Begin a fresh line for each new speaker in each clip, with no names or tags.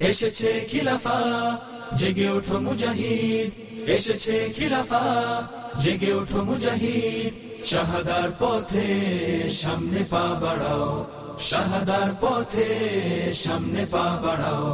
এসেছে খিলাফা, জেগে ওঠো মুজাহিদ। এসেছে খিলাফা, জেগে ওঠো মুজাহিদ। শাহাদার পথে সামনে পা বাড়াও, শাহাদার পথে সামনে পা বাড়াও।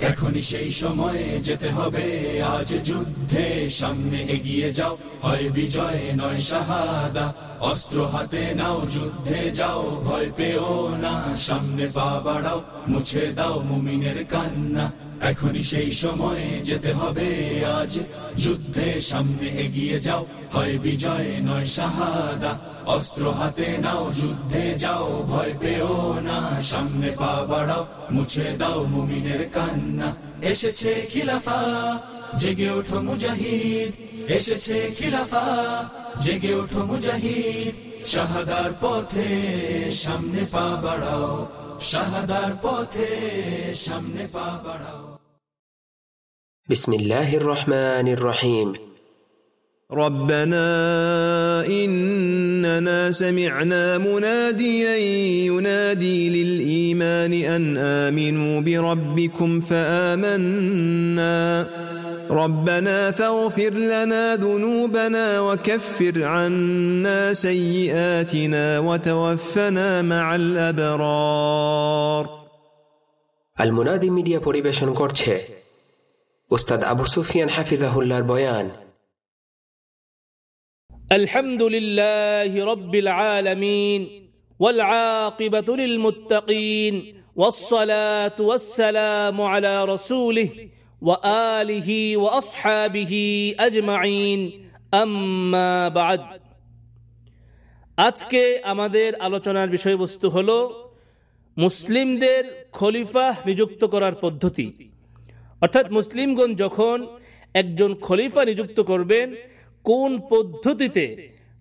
এখনই সেই সময়ে যেতে হবে। আজ যুদ্ধে সামনে এগিয়ে যাও। হয় বিজয়, নয় শাহাদা। অস্ত্র হাতে নাও, যুদ্ধে যাও। ভয় পেও না, সামনে পা বাড়াও, মুছে দাও মুমিনের কান্না। এখনই সেই সময়ে যেতে হবে। আজ যুদ্ধে সামনে এগিয়ে যাও। হয় বিজয়, নয় শাহাদা। অস্ত্র হাতে নাও, যুদ্ধে যাও, ভয় পেও না। সামনে পা বাড়াও, মুছে দাও মুমিনের কান্না। এসেছে খিলাফা, জেগে ওঠো মুজাহিদ। এসেছে খিলাফা, জেগে ওঠো মুজাহিদ। শাহাদার পথে সামনে পা বাড়াও, শাহাদার পথে সামনে পা বাড়াও।
বিসমিল্লাহির রহমানির রহিম।
ربنا إننا سمعنا مناديا ينادي للإيمان أن آمنوا بربكم فآمنا ربنا فاغفر لنا ذنوبنا وكفر عنا سيئاتنا وتوفنا مع الأبرار
المنادي মিডিয়া পরিবেশন করছে উস্তাদ আবু সুফিয়ান হাফিজাহুল্লাহর বয়ান
الحمد لله رب العالمين والعاقبة للمتقين والصلاة والسلام على رسوله وآله وأصحابه أجمعين أما بعد আজকে আমাদের আলোচনার বিষয়বস্তু হল মুসলিমদের খলিফা নিযুক্ত করার পদ্ধতি অর্থাৎ মুসলিমগণ যখন একজন খলিফা নিযুক্ত করবেন কোন পদ্ধতিতে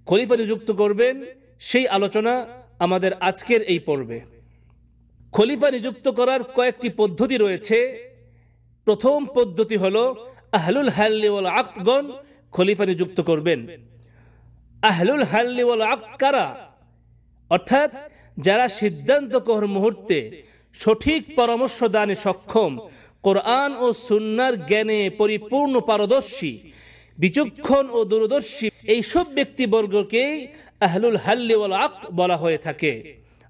খলিফা নিযুক্ত করবেন, সেই আলোচনা আমাদের আজকের এই পর্বে। খলিফা নিযুক্ত করার কয়েকটি পদ্ধতি রয়েছে। প্রথম পদ্ধতি হল, আহলুল হাল্লিওয়াল আক্তগণ খলিফা নিযুক্ত করবেন। আহলুল হাল্লিওয়াল আক্ত কারা? অর্থাৎ, যারা সিদ্ধান্ত কর মুহূর্তে সঠিক পরামর্শ দানে সক্ষম, কোরআন ও সুন্নার জ্ঞানে পরিপূর্ণ পারদর্শী বিচক্ষণ ও দূরদর্শী এইসব ব্যক্তিবর্গকে আহলুল হাল্লি ওয়াল আক্ত বলা হয়ে থাকে।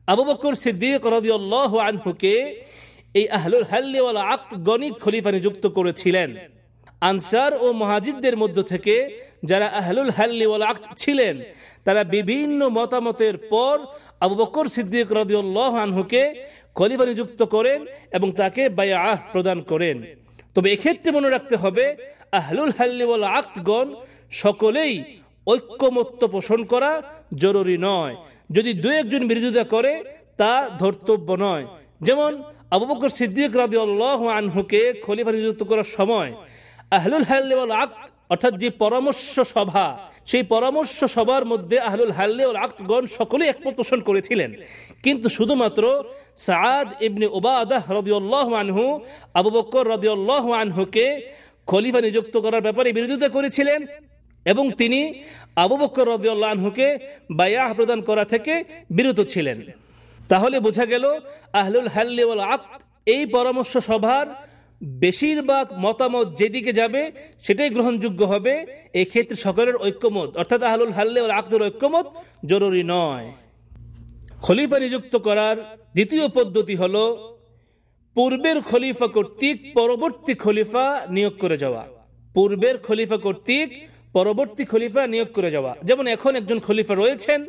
আবু বকর সিদ্দিক রাদিয়াল্লাহু আনহুকে এই আহলুল হাল্লি ওয়াল আক্ত গণিত খলিফা নিযুক্ত করেছিলেন। আনসার ও মহাজিদদের মধ্য থেকে যারা আহলুল হাল্লি ওয়াল আক্ত ছিলেন, তারা বিভিন্ন মতামতের পর আবু বকর সিদ্দিক রাদিয়াল্লাহু আনহুকে খলিফা নিযুক্ত করেন এবং তাকে বায়াহ প্রদান করেন। তবে এক্ষেত্রে মনে রাখতে হবে আহলুল হাল্লিওয়াল আক্তগণ সকলেই ঐক্যমত্য পোষণ করা জরুরি নয়। যদি দু একজন বিরোধিতা করে, তা ধর্তব্য নয়। যেমন আবু বকর সিদ্দিক রাজি আল্লাহ আনহুকে খলিফা নিযুক্ত করার সময় আহলুল হাল্লিওয়াল আক্ত অর্থাৎ যে পরামর্শ সভা, সেই পরামর্শ সভার মধ্যে আহলুল হাল্লে ও আক্তগণ সকলেই একমত পোষণ করেছিলেন। কিন্তু শুধুমাত্র সাদ ইবনে ওবাদাহ রদিউল্লাহ আনহু, আবু বকর রদিউল্লাহ আনহুকে খলিফা নিযুক্ত করার ব্যাপারে বিরোধিতা করেছিলেন এবং তিনি আবু রদিউল্লাহ আনহুকে বায়াহ প্রদান করা থেকে বিরত ছিলেন। তাহলে বোঝা গেল, আহলুল হাল্লে ওয়াল আক্ত এই পরামর্শ সভার বেশিরভাগ মতামত যেদিকে যাবে সেটাই গ্রহণযোগ্য হবে। এক্ষেত্রে সকলের ঐক্যমত, অর্থাৎ আহলুল হাল্লে ওয়াল আক্তের ঐক্যমত জরুরি নয়। খলিফা নিযুক্ত করার দ্বিতীয় পদ্ধতি হল পূর্বের খলিফা কর্তৃক পরবর্তী খলিফা নিয়োগ করে যাওয়া। পূর্বের খলিফা কর্তৃক পরবর্তী খলিফা নিয়োগ করে যাওয়া। যেমন এখন একজন খলিফা রয়েছেন,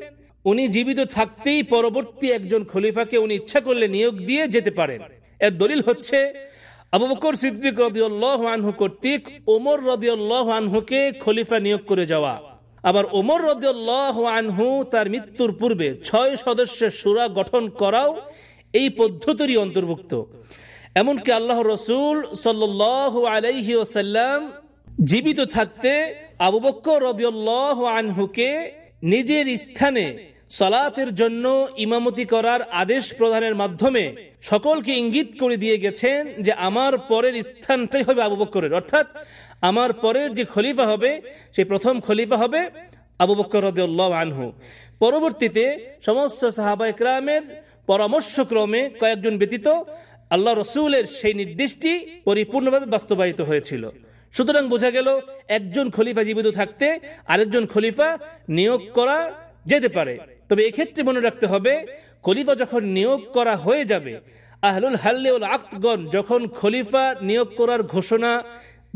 উনি জীবিত থাকতেই পরবর্তী একজন খলিফাকে উনি ইচ্ছা করলে নিয়োগ দিয়ে যেতে পারেন। এর দলিল হচ্ছে কর্তৃক ওমর খলিফা নিয়োগ করে যাওয়া। আবার ওমর রদিউল্লাহ আনহু তার মৃত্যুর পূর্বে ছয় সদস্যের সুরা গঠন করাও এই পদ্ধতিরই অন্তর্ভুক্ত। এমনকি আল্লাহ রসুল সাল্লাহ আলাইহি ওসাল্লাম জীবিত থাকতে আবু বক্কর আনহুকে নিজের স্থানে সালাতের জন্য ইমামতি করার আদেশ প্রদানের মাধ্যমে সকলকে ইঙ্গিত করে দিয়ে গেছেন যে আমার পরের স্থানটাই হবে আবু বক্করের। অর্থাৎ আমার পরের যে খলিফা হবে, সেই প্রথম খলিফা হবে আবু বক্কর রদিউল্লাহ আনহু। পরবর্তীতে সমস্ত সাহাবা ইকরামের পরামর্শক্রমে কয়েকজন ব্যতীত আল্লাহ রসুলের সেই নির্দেশটি পরিপূর্ণভাবে বাস্তবায়িত হয়েছিল। সুতরাং বোঝা গেল, একজন খলিফা জীবিত থাকতে আরেকজন খলিফা নিয়োগ করা যেতে পারে। তবে এক্ষেত্রে মনে রাখতে হবে, খলিফা যখন নিয়োগ করা হয়ে যাবে, আহলুল হাল্লেউল আক্তগণ যখন খলিফা নিয়োগ করার ঘোষণা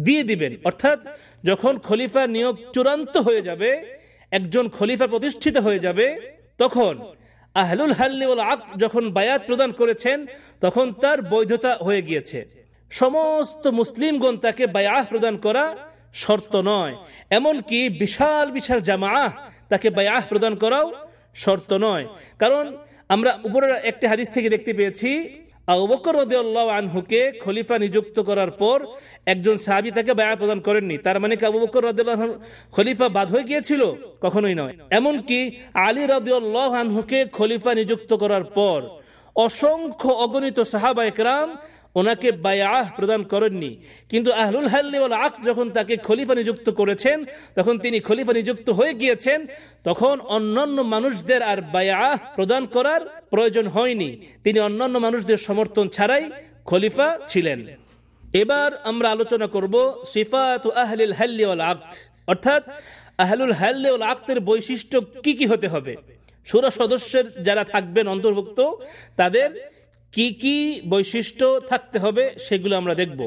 দিয়ে দিবেন, অর্থাৎ যখন খলিফা নিয়োগ চূড়ান্ত হয়ে যাবে, একজন খলিফা প্রতিষ্ঠিত হয়ে যাবে, তখন আহলুল হাল্লিউল আক যখন বায়াত প্রদান করেছেন, তখন তার বৈধতা হয়ে গিয়েছে। সমস্ত মুসলিমগণ তাকে বায়াহ প্রদান করা শর্ত নয়। এমনকি বিশাল বিশাল জামাআহ তাকে বায়াহ প্রদান করাও শর্ত নয়। কারণ আমরা উপরের একটি হাদিস থেকে দেখতে পেয়েছি আবুবকর রদিয়াল্লাহ আনহুকে খলিফা নিযুক্ত করার পর একজন সাহাবি তাকে বায়া প্রদান করেননি। তার মানে কি আবু বকর রদিয়াল্লাহ খলিফা বাদ হয়ে গিয়েছিল? কখনোই নয়। এমনকি আলী রদিয়াল্লাহ আনহুকে খলিফা নিযুক্ত করার পর অসংখ্য অগণিত সাহাবা একরাম ওনাকে বায়াহ প্রদান করেননি। কিন্তু আহলুল হাল্লিওয়াল আক যখন তাকে খলিফা নিযুক্ত করেছেন, তখন তিনি খলিফা নিযুক্ত হয়ে গিয়েছেন, তখন অন্যান্য মানুষদের আর বায়াহ প্রদান করার প্রয়োজন হয়নি। তিনি অন্যান্য মানুষদের সমর্থন ছাড়াই খলিফা ছিলেন। এবার আমরা আলোচনা করব সিফাত আহলিল হাল্লিওয়াল আক্ত অর্থাৎ আহলুল হাল্লিওয়াল আক্তের বৈশিষ্ট্য কি কি হতে হবে? সুরা সদস্যের যারা থাকবেন অন্তর্ভুক্ত, তাদের কি কি বৈশিষ্ট্য থাকতে হবে সেগুলো আমরা দেখব।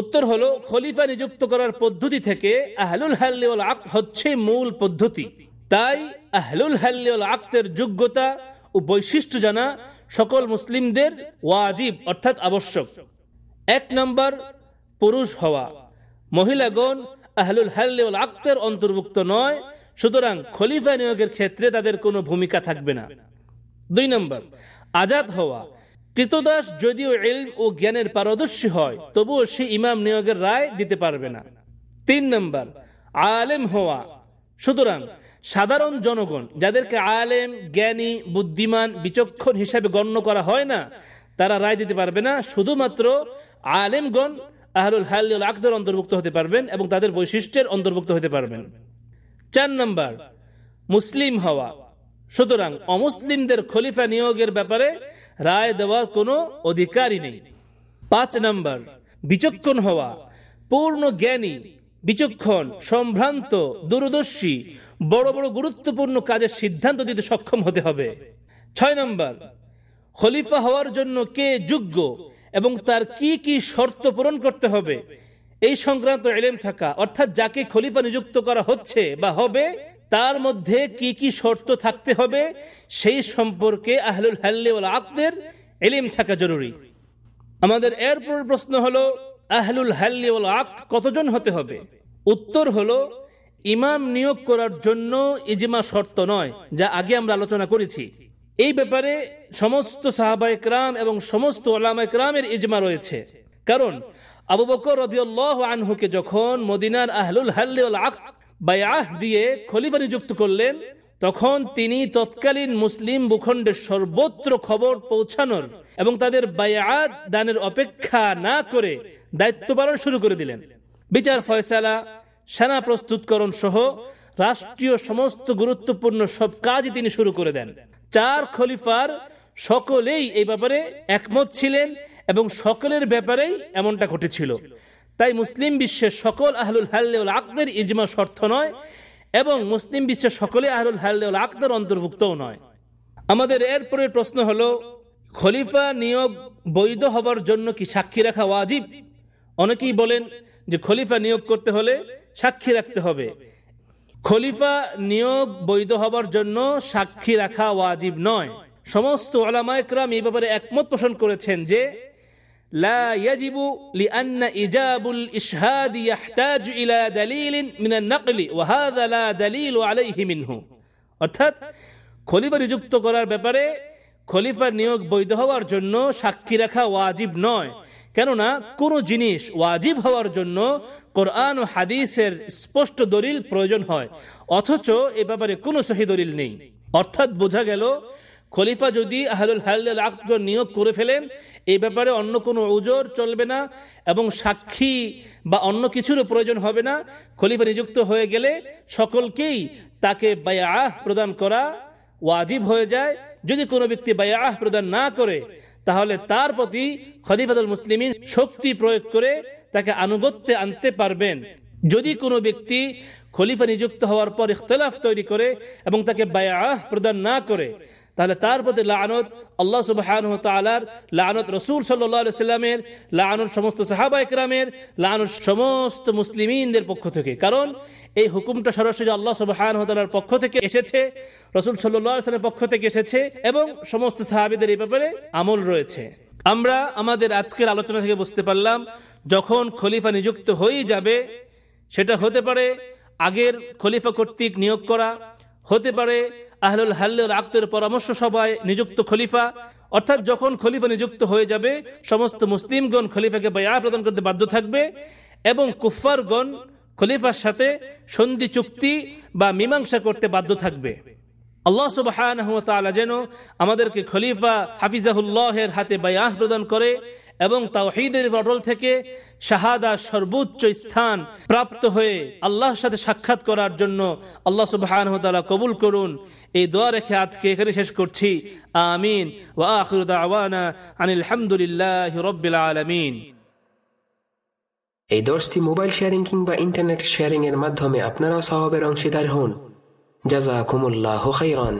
উত্তর হলো, খলিফা নিযুক্ত করার পদ্ধতি থেকে আহলুল হাল্লিউল আক্ত হচ্ছে মূল পদ্ধতি। তাই আহলুল হাল্লিউল আক্তের যোগ্যতা ও বৈশিষ্ট্য জানা সকল মুসলিমদের ওয়াজিব, অর্থাৎ আবশ্যক। এক নম্বর, পুরুষ হওয়া। মহিলাগণ আহলুল হাল্লিউল আক্তের অন্তর্ভুক্ত নয়, সুতরাং খলিফা নিয়োগের ক্ষেত্রে তাদের কোনো ভূমিকা থাকবে না। দুই নম্বর, আজাদ হওয়া। কৃতদাস যদিও এল ও জ্ঞানের পারদর্শী হয়, তবুও সে ইমাম নিয়োগের রায় দিতে পারবে না। তিন নম্বর, আলেম হওয়া। সুতরাং, সাধারণ জনগণ যাদেরকে আলেম, জ্ঞানী, বুদ্ধিমান, বিচক্ষণ হিসাবে গণ্য করা হয় না, তারা রায় দিতে পারবে না। শুধুমাত্র আলেমগণ আহরুল হাল্লুল আকদের অন্তর্ভুক্ত হতে পারবেন এবং তাদের বৈশিষ্ট্যের অন্তর্ভুক্ত হতে পারবেন। চার নম্বর, মুসলিম হওয়া। সুতরাং, অমুসলিমদের খলিফা নিয়োগের ব্যাপারে রায় দেওয়ার কোনো অধিকারই নেই। পাঁচ নম্বর, বিচক্ষণ হওয়া, পূর্ণ জ্ঞানী, বিচক্ষণ, সম্ভ্রান্ত, দূরদর্শী, বড় বড় গুরুত্বপূর্ণ কাজের সিদ্ধান্ত দিতে সক্ষম হতে হবে। ছয় নম্বর, খলিফা হওয়ার জন্য কে যোগ্য এবং তার কি কি শর্ত পূরণ করতে হবে? এই সংক্রান্ত এলেম থাকা, অর্থাৎ যাকে খলিফা নিযুক্ত করা হচ্ছে বা হবে তার মধ্যে কি কি শর্ত থাকতে হবে, সেই সম্পর্কে আহলুল হাল্লিউল আকদের এলিম থাকা জরুরি। আমাদের এরপর প্রশ্ন হলো, আহলুল হাল্লিউল আক্ত কতজন হতে হবে? উত্তর হলো, ইমাম নিয়োগ করার জন্য ইজমা শর্ত নয়, যা আগে আমরা আলোচনা করেছি। এই ব্যাপারে সমস্ত সাহাবা একরাম এবং সমস্ত ওলামা একরামের ইজমা রয়েছে। কারণ আবু বকর রদিউল্লাহ আনহুকে যখন মদিনার আহলুল হাল্লিউল আক্ত বায়াহ দিয়ে খলিফা নিযুক্ত করলেন, তখন তিনি তৎকালীন মুসলিম ভূখণ্ডের সর্বত্র খবর পৌঁছানোর এবং তাদের বায়াত দানের অপেক্ষা না করে দায়িত্ব পালন শুরু করে দিলেন। বিচার ফয়সালা, সেনা প্রস্তুতকরণ সহ রাষ্ট্রীয় সমস্ত গুরুত্বপূর্ণ সব কাজই তিনি শুরু করে দেন। চার খলিফার সকলেই এই ব্যাপারে একমত ছিলেন এবং সকলের ব্যাপারেই এমনটা ঘটেছিল। তাই মুসলিম বিশ্বের সকল আহলুল হাল্লেউল আকদের ইজমা শর্ত নয় এবং মুসলিম বিশ্বের সকলে আহলুল হাল্লেউল আকদের অন্তর্ভুক্তও নয়। আমাদের এরপরে প্রশ্ন হলো, খলিফা নিয়োগ বৈধ হবার জন্য কি সাক্ষী রাখা ওয়াজিব? অনেকেই বলেন যে খলিফা নিয়োগ করতে হলে সাক্ষী রাখতে হবে। খলিফা নিয়োগ বৈধ হবার জন্য সাক্ষী রাখা ওয়াজিব নয়। সমস্ত ওলামায়করাম এই ব্যাপারে একমত পোষণ করেছেন যে لا يجب لأن إجاب الإشهاد يحتاج إلى دليل من النقل وهذا لا دليل عليه منه অর্থাৎ খলিফা নিযুক্ত করার ব্যাপারে খলিফার নিয়োগ বৈধ হওয়ার জন্য সাক্ষী রাখা ওয়াজিব নয় কেননা কোনো জিনিস ওয়াজিব হওয়ার জন্য কোরআন ও হাদিসের স্পষ্ট দলিল প্রয়োজন হয় অথচ এ ব্যাপারে কোনো সহি দলিল নেই অর্থাৎ বোঝা গেল খলিফা যদি আহলুল হাল্লাল আকদগণ নিয়োগ করে ফেলেন এই ব্যাপারে অন্য কোনো ওজোর চলবে না এবং সাক্ষী বা অন্য কিছুরও প্রয়োজন হবে না। খলিফা নিযুক্ত হয়ে গেলে সকলকেই তাকে বায়াহ প্রদান করা ওয়াজিব হয়ে যায়। যদি কোনো ব্যক্তি বায়াহ প্রদান না করে, তাহলে তার প্রতি খলিফাতুল মুসলিমিন শক্তি প্রয়োগ করে তাকে আনুগত্যে আনতে পারবেন। যদি কোনো ব্যক্তি খলিফা নিযুক্ত হওয়ার পর ইখতলাফ তৈরি করে এবং তাকে বায়াহ প্রদান না করে তাহলে তার প্রতি লানত আল্লাহ সুবহান তালার লানত রসুল সাল্লামের লানত সমস্ত সাহাবা একরামের, লানত সমস্ত মুসলিমিনদের পক্ষ থেকে। কারণ এই হুকুমটা সরাসরি আল্লাহ সুবহান তালার পক্ষ থেকে এসেছে, রসুল সাল্লামের পক্ষ থেকে এসেছে এবং সমস্ত সাহাবিদের এই ব্যাপারে আমল রয়েছে। আমরা আমাদের আজকের আলোচনা থেকে বুঝতে পারলাম, যখন খলিফা নিযুক্ত হয়েই যাবে, সেটা হতে পারে আগের খলিফা কর্তৃক নিয়োগ করা, হতে পারে আহলুল হাল্লুল আক্তের পরামর্শ সভায় নিযুক্ত খলিফা, অর্থাৎ যখন খলিফা নিযুক্ত হয়ে যাবে, সমস্ত মুসলিমগণ খলিফাকে বায়া প্রদান করতে বাধ্য থাকবে এবং কুফারগণ খলিফার সাথে সন্ধি চুক্তি বা মীমাংসা করতে বাধ্য থাকবে। আল্লাহ সুবাহ যেন আমাদেরকে খলিফা হাফিজাহুল্লাহের হাতে বায়াহ প্রদান করে এবং তাওহিদের অটল থেকে শাহাদা সর্বোচ্চ স্থান প্রাপ্ত হয়ে আল্লাহর সাথে সাক্ষাৎ করার জন্য আল্লাহ সুবাহ কবুল করুন। এই দোয়া রেখে আজকে এখানে শেষ করছি। আমিন। ওয়া আখির দাওয়ানা আনিল হামদুলিল্লাহি রাব্বিল আলামিন।
এই দশটি মোবাইল শেয়ারিং কিংবা ইন্টারনেট শেয়ারিং এর মাধ্যমে আপনারাও সহবের অংশীদার হন। জাজাকুমুল্লাহ খাইরান।